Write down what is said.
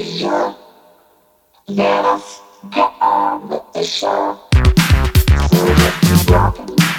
Let us get on with the show. So if you're rocking,